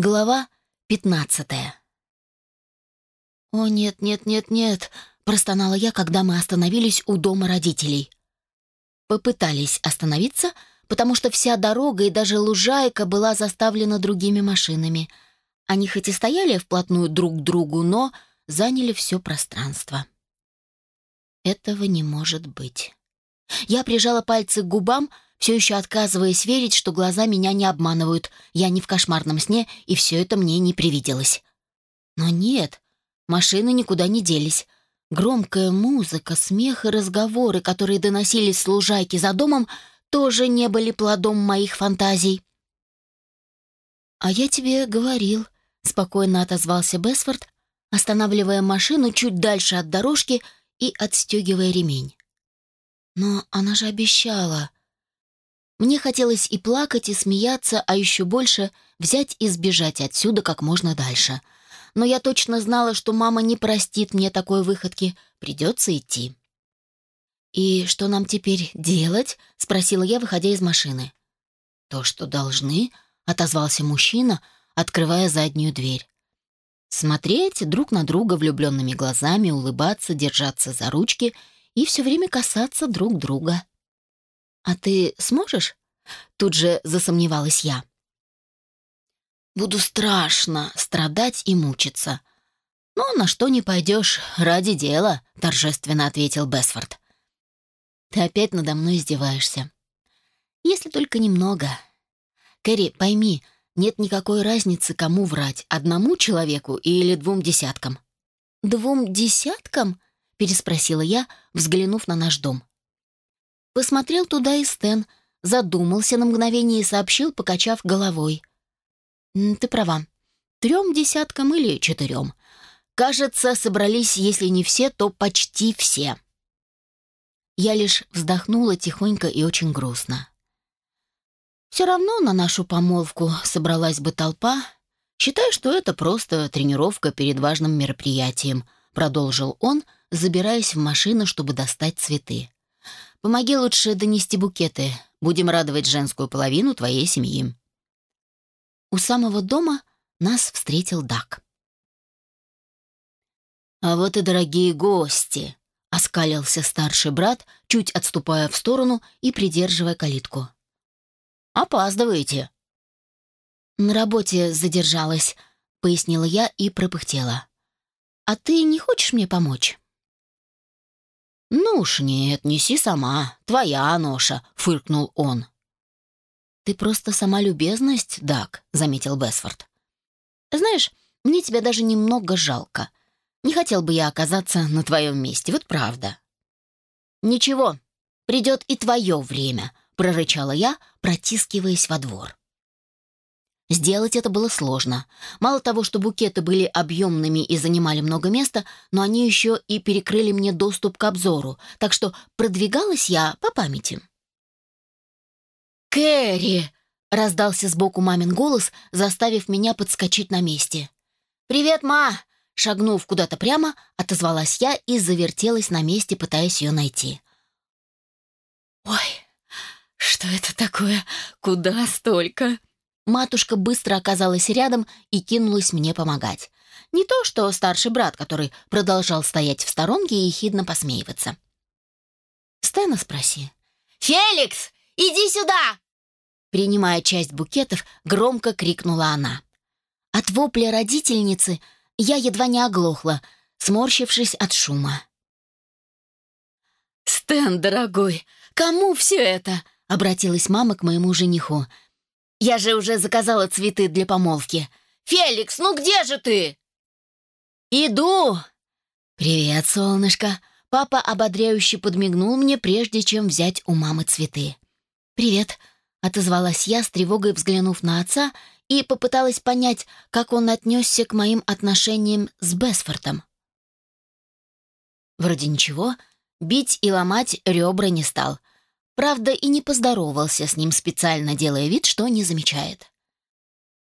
Глава пятнадцатая. «О, нет, нет, нет, нет!» — простонала я, когда мы остановились у дома родителей. Попытались остановиться, потому что вся дорога и даже лужайка была заставлена другими машинами. Они хоть и стояли вплотную друг к другу, но заняли все пространство. Этого не может быть. Я прижала пальцы к губам, все еще отказываясь верить, что глаза меня не обманывают, я не в кошмарном сне, и все это мне не привиделось. Но нет, машины никуда не делись. Громкая музыка, смех и разговоры, которые доносились с лужайки за домом, тоже не были плодом моих фантазий. «А я тебе говорил», — спокойно отозвался Бесфорд, останавливая машину чуть дальше от дорожки и отстегивая ремень. «Но она же обещала», мне хотелось и плакать, и смеяться, а еще больше взять и сбежать отсюда как можно дальше. Но я точно знала, что мама не простит мне такой выходки, придется идти. «И что нам теперь делать?» — спросила я, выходя из машины. «То, что должны», — отозвался мужчина, открывая заднюю дверь. Смотреть друг на друга влюбленными глазами, улыбаться, держаться за ручки и все время касаться друг друга. «А ты сможешь?» Тут же засомневалась я. «Буду страшно страдать и мучиться. Но на что не пойдешь, ради дела», — торжественно ответил Бесфорд. «Ты опять надо мной издеваешься. Если только немного. Кэрри, пойми, нет никакой разницы, кому врать, одному человеку или двум десяткам». «Двум десяткам?» — переспросила я, взглянув на наш дом. Посмотрел туда и Стэн, задумался на мгновение и сообщил, покачав головой. «Ты права. Трем десяткам или четырем. Кажется, собрались, если не все, то почти все». Я лишь вздохнула тихонько и очень грустно. Все равно на нашу помолвку собралась бы толпа. Считай, что это просто тренировка перед важным мероприятием, продолжил он, забираясь в машину, чтобы достать цветы. Помоги лучше донести букеты. Будем радовать женскую половину твоей семьи». У самого дома нас встретил Дак. «А вот и дорогие гости!» — оскалился старший брат, чуть отступая в сторону и придерживая калитку. «Опаздываете!» «На работе задержалась», — пояснила я и пропыхтела. «А ты не хочешь мне помочь?» «Ну уж нет, неси сама. Твоя ноша», — фыркнул он. «Ты просто сама любезность, Дак», — заметил Бесфорд. «Знаешь, мне тебя даже немного жалко. Не хотел бы я оказаться на твоем месте, вот правда». «Ничего, придет и твое время», — прорычала я, протискиваясь во двор. Сделать это было сложно. Мало того, что букеты были объемными и занимали много места, но они еще и перекрыли мне доступ к обзору, так что продвигалась я по памяти. «Кэрри!» — раздался сбоку мамин голос, заставив меня подскочить на месте. «Привет, ма!» — шагнув куда-то прямо, отозвалась я и завертелась на месте, пытаясь ее найти. «Ой, что это такое? Куда столько?» Матушка быстро оказалась рядом и кинулась мне помогать. Не то, что старший брат, который продолжал стоять в сторонке и ехидно посмеиваться. «Стэна спроси». «Феликс, иди сюда!» Принимая часть букетов, громко крикнула она. От вопля родительницы я едва не оглохла, сморщившись от шума. «Стэн, дорогой, кому все это?» — обратилась мама к моему жениху — я же уже заказала цветы для помолвки. Феликс, ну где же ты? Иду. Привет, солнышко. Папа ободряюще подмигнул мне, прежде чем взять у мамы цветы. Привет, отозвалась я с тревогой, взглянув на отца, и попыталась понять, как он отнесся к моим отношениям с Бесфортом. Вроде ничего, бить и ломать ребра не стал — Правда, и не поздоровался с ним специально, делая вид, что не замечает.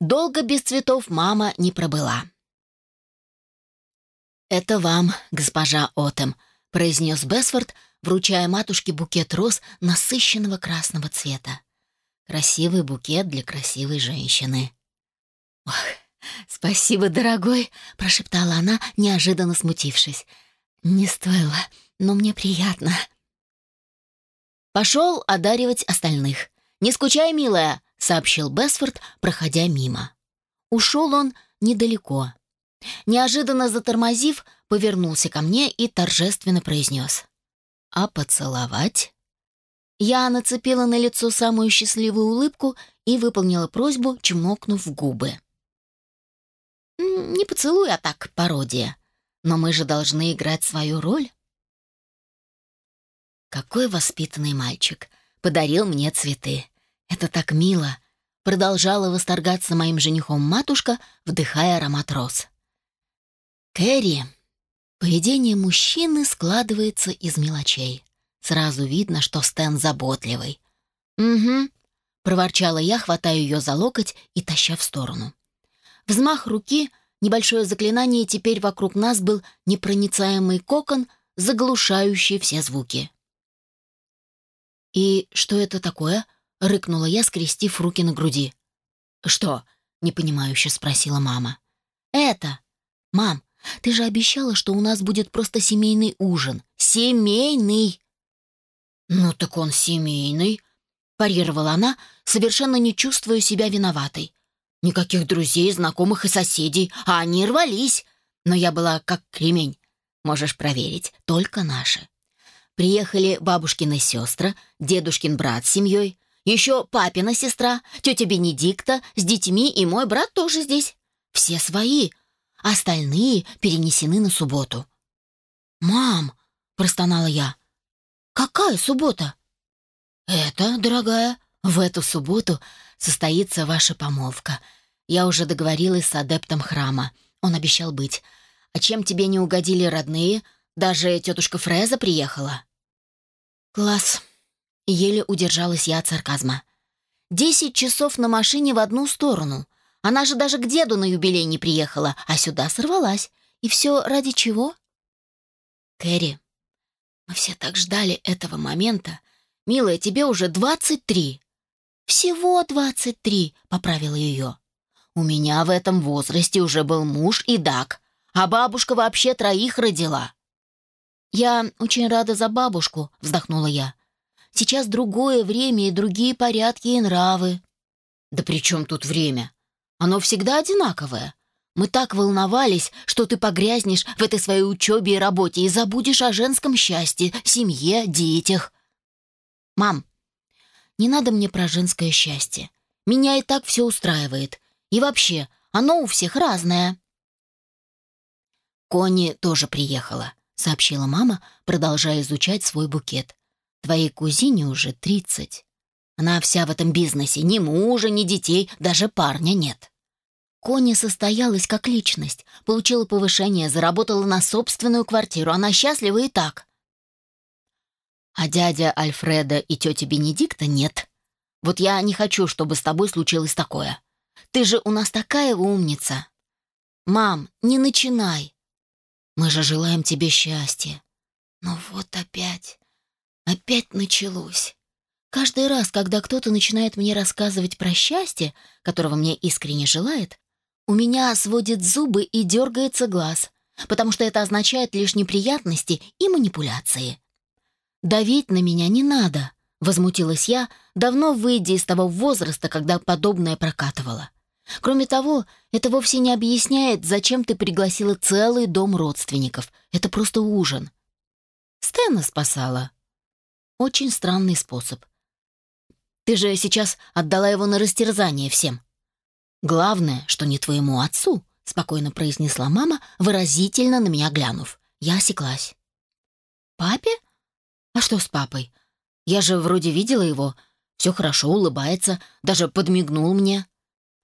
Долго без цветов мама не пробыла. «Это вам, госпожа Отем», — произнес Бесфорд, вручая матушке букет роз насыщенного красного цвета. Красивый букет для красивой женщины. Ох, «Спасибо, дорогой», — прошептала она, неожиданно смутившись. «Не стоило, но мне приятно». Пошел одаривать остальных. «Не скучай, милая», — сообщил Бесфорд, проходя мимо. Ушел он недалеко. Неожиданно затормозив, повернулся ко мне и торжественно произнес. «А поцеловать?» Я нацепила на лицо самую счастливую улыбку и выполнила просьбу, чмокнув губы. «Не поцелуй, а так, пародия. Но мы же должны играть свою роль». Какой воспитанный мальчик. Подарил мне цветы. Это так мило. Продолжала восторгаться моим женихом матушка, вдыхая аромат роз. Кэрри. Поведение мужчины складывается из мелочей. Сразу видно, что Стэн заботливый. «Угу», — проворчала я, хватая ее за локоть и таща в сторону. Взмах руки, небольшое заклинание, теперь вокруг нас был непроницаемый кокон, заглушающий все звуки. «И что это такое?» — рыкнула я, скрестив руки на груди. «Что?» — непонимающе спросила мама. «Это. Мам, ты же обещала, что у нас будет просто семейный ужин. Семейный!» «Ну так он семейный», — парировала она, совершенно не чувствуя себя виноватой. «Никаких друзей, знакомых и соседей, а они рвались. Но я была как кремень. Можешь проверить, только наши. Приехали бабушкины сестры, дедушкин брат с семьей, еще папина сестра, тетя Бенедикта с детьми и мой брат тоже здесь. Все свои. Остальные перенесены на субботу. «Мам!» — простонала я. «Какая суббота?» «Это, дорогая, в эту субботу состоится ваша помолвка. Я уже договорилась с адептом храма. Он обещал быть. А чем тебе не угодили родные? Даже тетушка Фреза приехала». «Класс!» — еле удержалась я от сарказма. «Десять часов на машине в одну сторону. Она же даже к деду на юбилей не приехала, а сюда сорвалась. И все ради чего?» «Кэрри, мы все так ждали этого момента. Милая, тебе уже двадцать три». «Всего двадцать три», — поправила ее. «У меня в этом возрасте уже был муж и Дак, а бабушка вообще троих родила. «Я очень рада за бабушку», — вздохнула я. «Сейчас другое время и другие порядки и нравы». «Да при чем тут время? Оно всегда одинаковое. Мы так волновались, что ты погрязнешь в этой своей учебе и работе и забудешь о женском счастье, семье, детях». «Мам, не надо мне про женское счастье. Меня и так все устраивает. И вообще, оно у всех разное». Кони тоже приехала. — сообщила мама, продолжая изучать свой букет. «Твоей кузине уже тридцать. Она вся в этом бизнесе, ни мужа, ни детей, даже парня нет». Кони состоялась как личность, получила повышение, заработала на собственную квартиру, она счастлива и так. А дядя Альфреда и тетя Бенедикта нет. Вот я не хочу, чтобы с тобой случилось такое. Ты же у нас такая умница. Мам, не начинай. Мы же желаем тебе счастья. Но вот опять, опять началось. Каждый раз, когда кто-то начинает мне рассказывать про счастье, которого мне искренне желает, у меня сводит зубы и дергается глаз, потому что это означает лишь неприятности и манипуляции. «Давить на меня не надо», — возмутилась я, давно выйдя из того возраста, когда подобное прокатывало. Кроме того, это вовсе не объясняет, зачем ты пригласила целый дом родственников. Это просто ужин. Стэна спасала. Очень странный способ. Ты же сейчас отдала его на растерзание всем. Главное, что не твоему отцу, спокойно произнесла мама, выразительно на меня глянув. Я осеклась. Папе? А что с папой? Я же вроде видела его. Все хорошо, улыбается, даже подмигнул мне.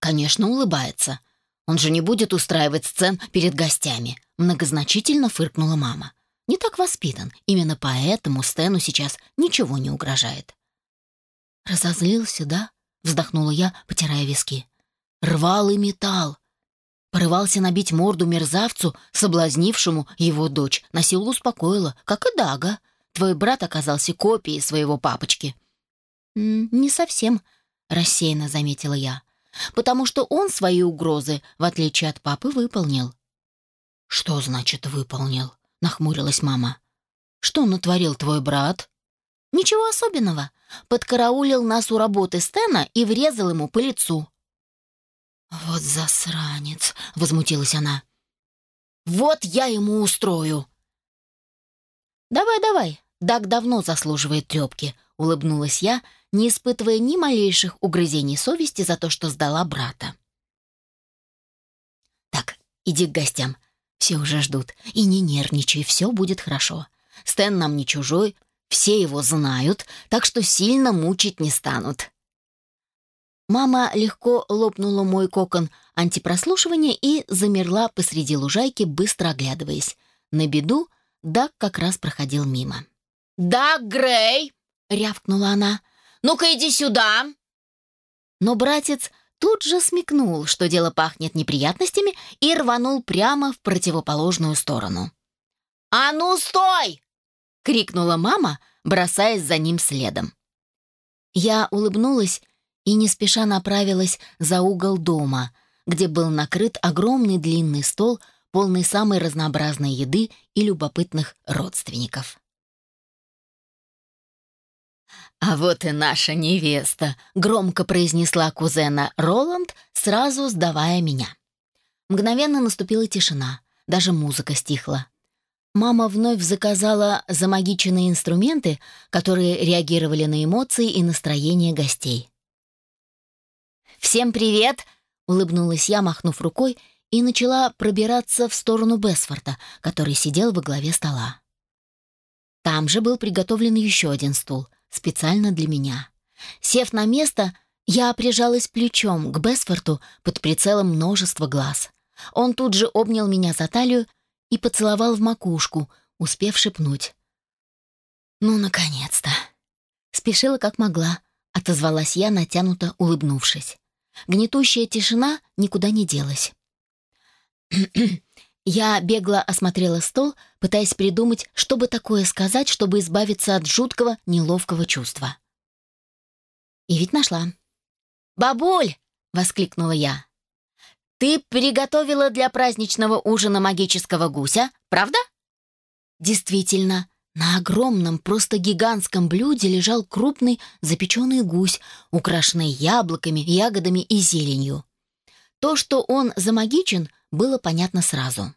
Конечно, улыбается. Он же не будет устраивать сцен перед гостями. Многозначительно фыркнула мама. Не так воспитан. Именно поэтому Стэну сейчас ничего не угрожает. Разозлился, да? Вздохнула я, потирая виски. Рвал и металл. Порывался набить морду мерзавцу, соблазнившему его дочь. На силу успокоила, как и Дага. Твой брат оказался копией своего папочки. «Не совсем», — рассеянно заметила я. Потому что он свои угрозы, в отличие от папы, выполнил. «Что значит «выполнил»?» — нахмурилась мама. «Что натворил твой брат?» «Ничего особенного. Подкараулил нас у работы Стена и врезал ему по лицу». «Вот засранец!» — возмутилась она. «Вот я ему устрою!» «Давай, давай, Даг давно заслуживает трепки», — улыбнулась я, не испытывая ни малейших угрызений совести за то, что сдала брата. «Так, иди к гостям. Все уже ждут. И не нервничай, все будет хорошо. Стэн нам не чужой, все его знают, так что сильно мучить не станут». Мама легко лопнула мой кокон антипрослушивания и замерла посреди лужайки, быстро оглядываясь. На беду Даг как раз проходил мимо. «Даг Грей!» — рявкнула она. «Ну-ка иди сюда!» Но братец тут же смекнул, что дело пахнет неприятностями, и рванул прямо в противоположную сторону. «А ну, стой!» — крикнула мама, бросаясь за ним следом. Я улыбнулась и не спеша направилась за угол дома, где был накрыт огромный длинный стол, полный самой разнообразной еды и любопытных родственников. «А вот и наша невеста», — громко произнесла кузена Роланд, сразу сдавая меня. Мгновенно наступила тишина, даже музыка стихла. Мама вновь заказала замагиченные инструменты, которые реагировали на эмоции и настроение гостей. «Всем привет!» — улыбнулась я, махнув рукой, и начала пробираться в сторону Бесфорта, который сидел во главе стола. Там же был приготовлен еще один стул — специально для меня. Сев на место, я прижалась плечом к Бесфорту под прицелом множества глаз. Он тут же обнял меня за талию и поцеловал в макушку, успев шепнуть. «Ну, наконец-то!» Спешила как могла, отозвалась я, натянуто улыбнувшись. Гнетущая тишина никуда не делась. Я бегло осмотрела стол, пытаясь придумать, что бы такое сказать, чтобы избавиться от жуткого, неловкого чувства. И ведь нашла. «Бабуль!» — воскликнула я. «Ты приготовила для праздничного ужина магического гуся, правда?» Действительно, на огромном, просто гигантском блюде лежал крупный запеченный гусь, украшенный яблоками, ягодами и зеленью. То, что он замагичен — было понятно сразу.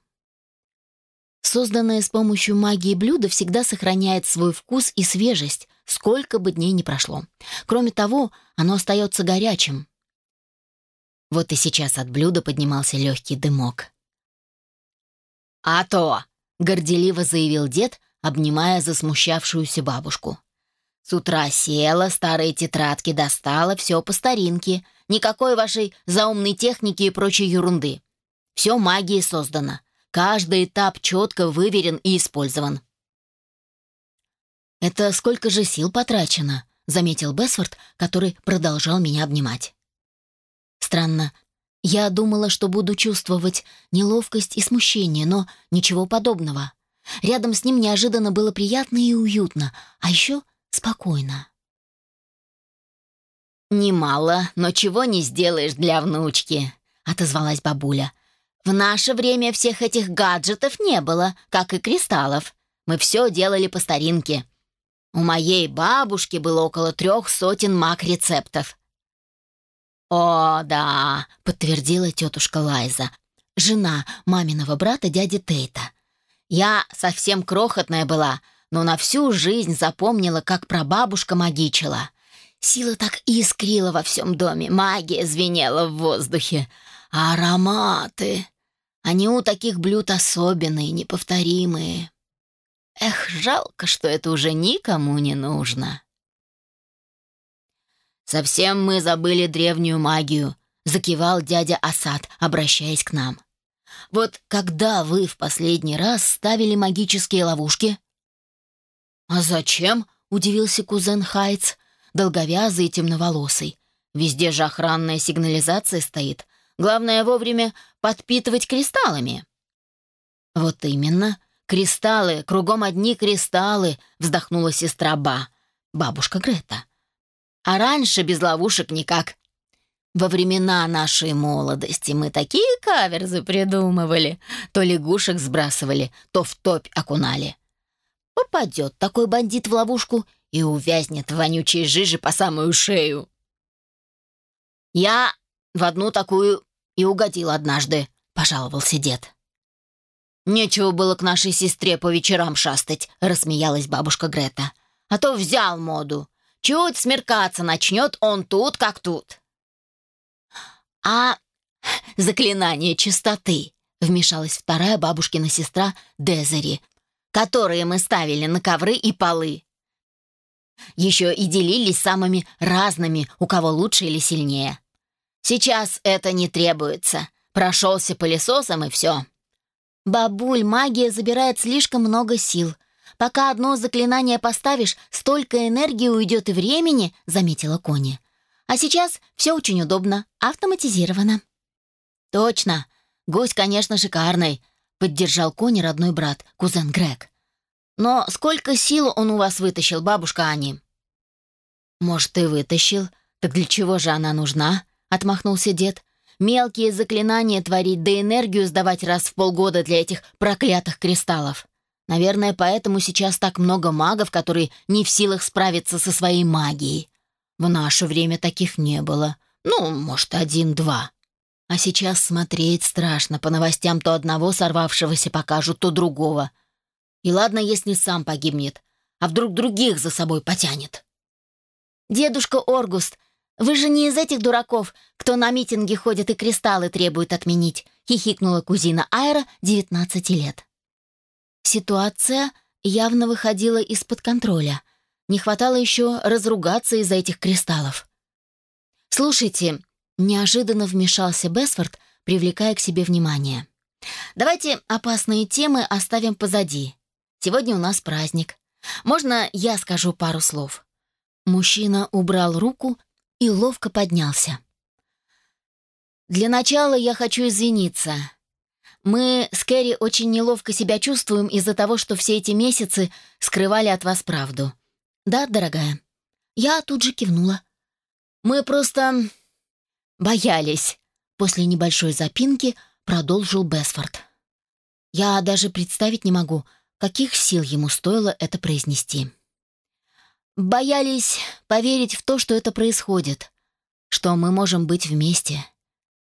Созданное с помощью магии блюдо всегда сохраняет свой вкус и свежесть, сколько бы дней ни прошло. Кроме того, оно остается горячим. Вот и сейчас от блюда поднимался легкий дымок. «А то!» — горделиво заявил дед, обнимая засмущавшуюся бабушку. «С утра села, старые тетрадки достала, все по старинке. Никакой вашей заумной техники и прочей ерунды. Все магией создано. Каждый этап четко выверен и использован. «Это сколько же сил потрачено?» — заметил Бесфорд, который продолжал меня обнимать. Странно. Я думала, что буду чувствовать неловкость и смущение, но ничего подобного. Рядом с ним неожиданно было приятно и уютно, а еще спокойно. «Немало, но чего не сделаешь для внучки», — отозвалась бабуля. В наше время всех этих гаджетов не было, как и кристаллов. Мы все делали по старинке. У моей бабушки было около трех сотен маг-рецептов. «О, да», — подтвердила тетушка Лайза, жена маминого брата дяди Тейта. «Я совсем крохотная была, но на всю жизнь запомнила, как прабабушка магичила. Сила так искрила во всем доме, магия звенела в воздухе. Ароматы! Они у таких блюд особенные, неповторимые. Эх, жалко, что это уже никому не нужно. «Совсем мы забыли древнюю магию», — закивал дядя Асад, обращаясь к нам. «Вот когда вы в последний раз ставили магические ловушки?» «А зачем?» — удивился кузен Хайц, долговязый и темноволосый. «Везде же охранная сигнализация стоит, Главное вовремя подпитывать кристаллами». «Вот именно. Кристаллы, кругом одни кристаллы», — вздохнула сестра Ба, бабушка Грета. «А раньше без ловушек никак. Во времена нашей молодости мы такие каверзы придумывали. То лягушек сбрасывали, то в топь окунали. Попадет такой бандит в ловушку и увязнет в вонючей жиже по самую шею. Я в одну такую и угодил однажды, пожаловался дед. «Нечего было к нашей сестре по вечерам шастать», — рассмеялась бабушка Грета. «А то взял моду. Чуть смеркаться начнет, он тут как тут». «А заклинание чистоты», — вмешалась вторая бабушкина сестра Дезери, которые мы ставили на ковры и полы. Еще и делились самыми разными, у кого лучше или сильнее. Сейчас это не требуется. Прошелся пылесосом и все. «Бабуль, магия забирает слишком много сил. Пока одно заклинание поставишь, столько энергии уйдет и времени», — заметила Кони. «А сейчас все очень удобно, автоматизировано». «Точно. Гость, конечно, шикарный», — поддержал Кони родной брат, кузен Грег. «Но сколько сил он у вас вытащил, бабушка Ани?» «Может, и вытащил. Так для чего же она нужна?» — отмахнулся дед. Мелкие заклинания творить, да энергию сдавать раз в полгода для этих проклятых кристаллов. Наверное, поэтому сейчас так много магов, которые не в силах справиться со своей магией. В наше время таких не было. Ну, может, один-два. А сейчас смотреть страшно. По новостям то одного сорвавшегося покажут, то другого. И ладно, если сам погибнет, а вдруг других за собой потянет. «Дедушка Оргуст, «Вы же не из этих дураков, кто на митинги ходит и кристаллы требует отменить», — хихикнула кузина Айра, 19 лет. Ситуация явно выходила из-под контроля. Не хватало еще разругаться из-за этих кристаллов. «Слушайте», — неожиданно вмешался Бесфорд, привлекая к себе внимание. «Давайте опасные темы оставим позади. Сегодня у нас праздник. Можно я скажу пару слов?» Мужчина убрал руку и ловко поднялся. «Для начала я хочу извиниться. Мы с Кэрри очень неловко себя чувствуем из-за того, что все эти месяцы скрывали от вас правду. Да, дорогая?» Я тут же кивнула. «Мы просто... боялись», — после небольшой запинки продолжил Бесфорд. «Я даже представить не могу, каких сил ему стоило это произнести». Боялись поверить в то, что это происходит, что мы можем быть вместе.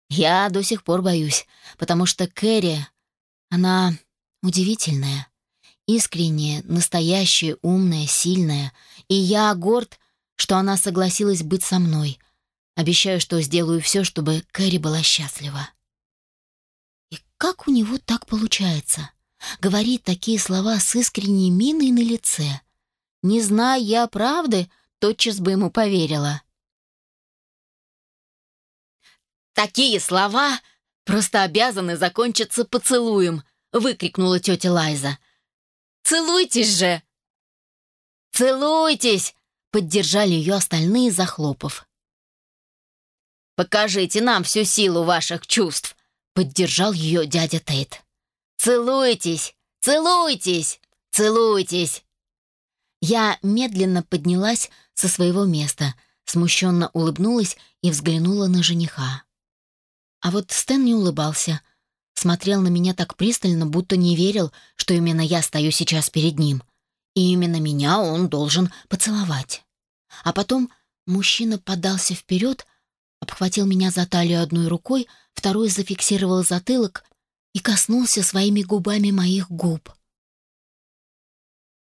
Я до сих пор боюсь, потому что Кэрри, она удивительная, искренняя, настоящая, умная, сильная, и я горд, что она согласилась быть со мной. Обещаю, что сделаю все, чтобы Кэрри была счастлива. И как у него так получается? Говорит такие слова с искренней миной на лице — не зная я правды, тотчас бы ему поверила. «Такие слова просто обязаны закончиться поцелуем!» — выкрикнула тетя Лайза. «Целуйтесь же!» «Целуйтесь!» — поддержали ее остальные, захлопав. «Покажите нам всю силу ваших чувств!» — поддержал ее дядя Тейт. «Целуйтесь! Целуйтесь! Целуйтесь!» Я медленно поднялась со своего места, смущенно улыбнулась и взглянула на жениха. А вот Стэн не улыбался, смотрел на меня так пристально, будто не верил, что именно я стою сейчас перед ним. И именно меня он должен поцеловать. А потом мужчина подался вперед, обхватил меня за талию одной рукой, второй зафиксировал затылок и коснулся своими губами моих губ —